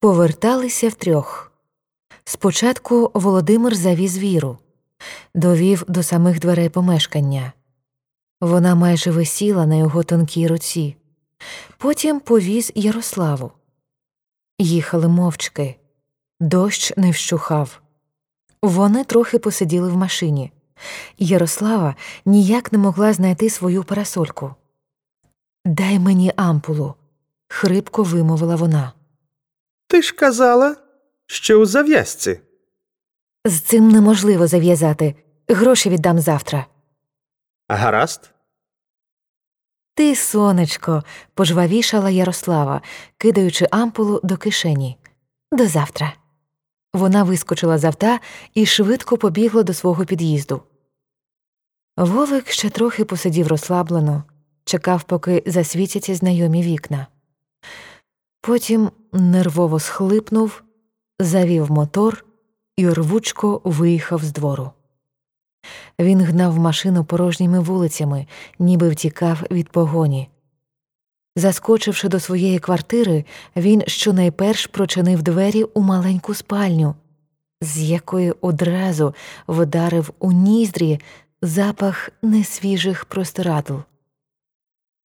Поверталися втрьох. Спочатку Володимир завіз віру, довів до самих дверей помешкання. Вона майже висіла на його тонкій руці. Потім повіз Ярославу. Їхали мовчки. Дощ не вщухав. Вони трохи посиділи в машині. Ярослава ніяк не могла знайти свою парасольку. Дай мені ампулу, хрипко вимовила вона. Ти ж казала, що у зав'язці. З цим неможливо зав'язати. Гроші віддам завтра. Гаразд. Ти, сонечко, пожвавішала Ярослава, кидаючи ампулу до кишені. До завтра. Вона вискочила з авта і швидко побігла до свого під'їзду. Вовик ще трохи посидів розслаблено, чекав, поки засвітяться знайомі вікна. Потім нервово схлипнув, завів мотор і рвучко виїхав з двору. Він гнав машину порожніми вулицями, ніби втікав від погоні. Заскочивши до своєї квартири, він щонайперш прочинив двері у маленьку спальню, з якої одразу вдарив у ніздрі запах несвіжих простирадл.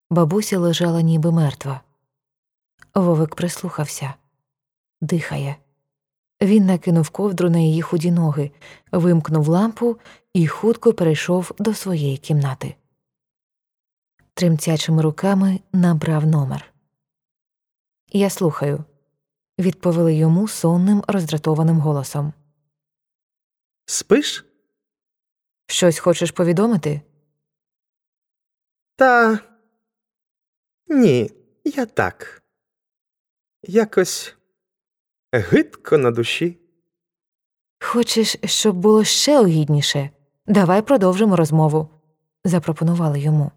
Бабуся лежала ніби мертва. Вовик прислухався дихає. Він накинув ковдру на її худі ноги, вимкнув лампу і хутко перейшов до своєї кімнати. Тремтячими руками набрав номер. Я слухаю, відповіли йому сонним роздратованим голосом. Спиш? Щось хочеш повідомити? Та ні, я так. Якось гидко на душі. Хочеш, щоб було ще огідніше? Давай продовжимо розмову, запропонували йому.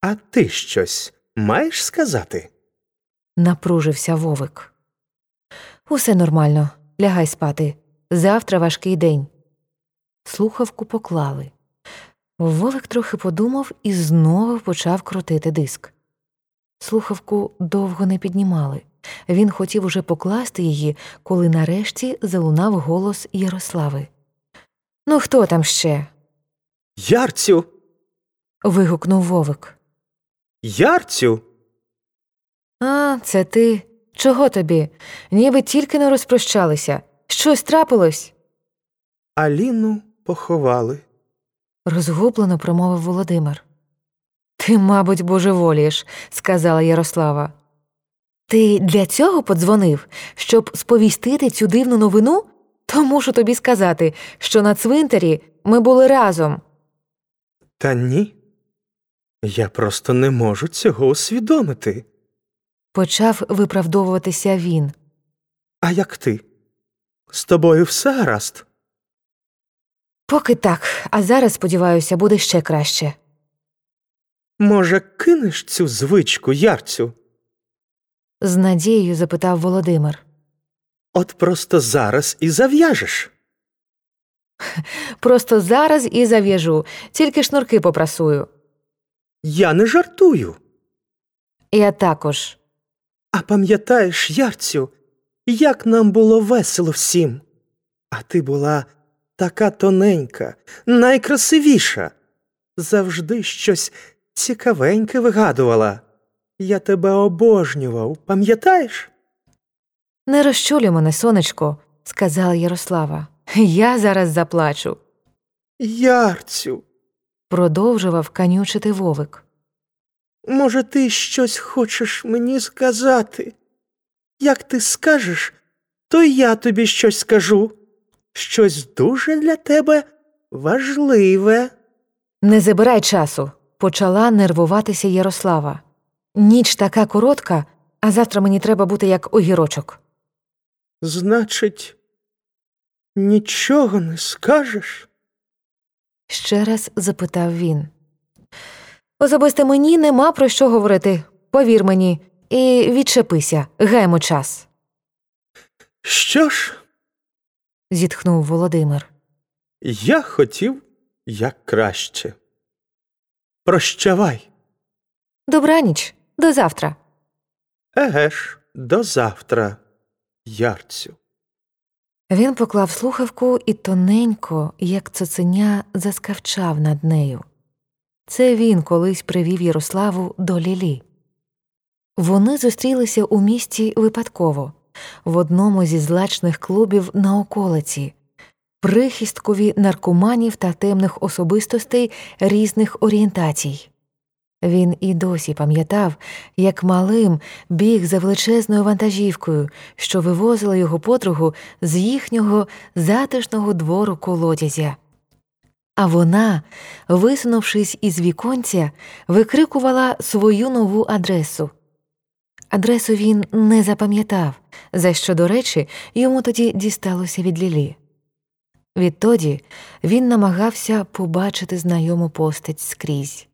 А ти щось маєш сказати? Напружився вовик. Усе нормально, лягай спати. Завтра важкий день. Слухавку поклали. Вовик трохи подумав і знову почав крутити диск. Слухавку довго не піднімали. Він хотів уже покласти її, коли нарешті залунав голос Ярослави. Ну, хто там ще? Ярцю, вигукнув вовик. ярцю. А, це ти. Чого тобі? Ніби тільки не розпрощалися. Щось трапилось? Аліну поховали. розгублено промовив Володимир. Ти, мабуть, божеволієш, сказала Ярослава. Ти для цього подзвонив, щоб сповістити цю дивну новину? То мушу тобі сказати, що на цвинтарі ми були разом. Та ні. Я просто не можу цього усвідомити. Почав виправдовуватися він. А як ти? З тобою все гаразд? Поки так, а зараз, сподіваюся, буде ще краще. Може, кинеш цю звичку, ярцю? З надією запитав Володимир. От просто зараз і зав'яжеш. Просто зараз і зав'яжу, тільки шнурки попрасую. Я не жартую. Я також. А пам'ятаєш, ярцю, як нам було весело всім? А ти була така тоненька, найкрасивіша. Завжди щось цікавеньке вигадувала. Я тебе обожнював, пам'ятаєш? Не розчулюй мене, сонечко, сказала Ярослава. Я зараз заплачу, Ярцю, продовжував канючити вовик. може, ти щось хочеш мені сказати? Як ти скажеш, то я тобі щось скажу. Щось дуже для тебе важливе. Не забирай часу, почала нервуватися Ярослава. Ніч така коротка, а завтра мені треба бути як огірочок. Значить, нічого не скажеш? ще раз запитав він. Особисто мені нема про що говорити. Повір мені, і відчепися, гаймо час, Що ж, зітхнув Володимир. я хотів як краще. Прощавай. Добраніч, до завтра. Еге ж. до завтра, ярцю. Він поклав слухавку і тоненько, як цуценя, заскавчав над нею. Це він колись привів Ярославу до Лілі. Вони зустрілися у місті випадково, в одному зі злачних клубів на околиці, прихисткові наркоманів та темних особистостей різних орієнтацій. Він і досі пам'ятав, як малим біг за величезною вантажівкою, що вивозила його подругу з їхнього затишного двору колодязя. А вона, висунувшись із віконця, викрикувала свою нову адресу. Адресу він не запам'ятав, за що, до речі, йому тоді дісталося від Лілі. Відтоді він намагався побачити знайому постать скрізь.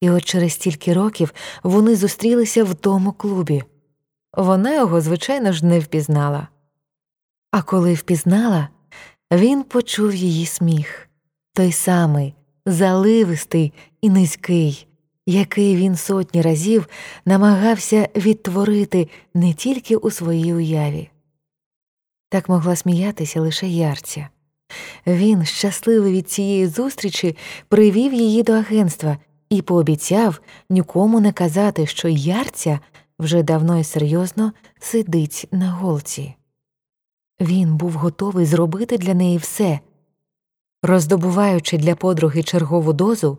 І от через стільки років вони зустрілися в тому клубі. Вона його, звичайно ж, не впізнала. А коли впізнала, він почув її сміх той самий, заливистий і низький, який він сотні разів намагався відтворити не тільки у своїй уяві. Так могла сміятися лише ярця. Він, щасливий від цієї зустрічі, привів її до агентства і пообіцяв нікому не казати, що ярця вже давно і серйозно сидить на голці. Він був готовий зробити для неї все. Роздобуваючи для подруги чергову дозу,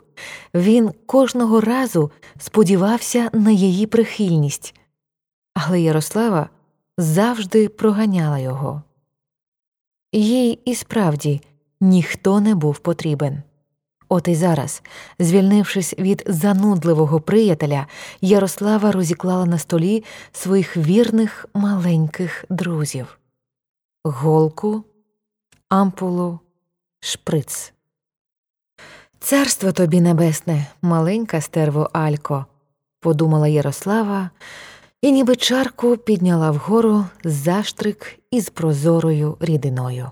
він кожного разу сподівався на її прихильність, але Ярослава завжди проганяла його. Їй і справді ніхто не був потрібен. От і зараз, звільнившись від занудливого приятеля, Ярослава розіклала на столі своїх вірних маленьких друзів голку, ампулу, шприц. Царство тобі небесне, маленька стерво Алько, подумала Ярослава, і ніби чарку підняла вгору заштрик із прозорою рідиною.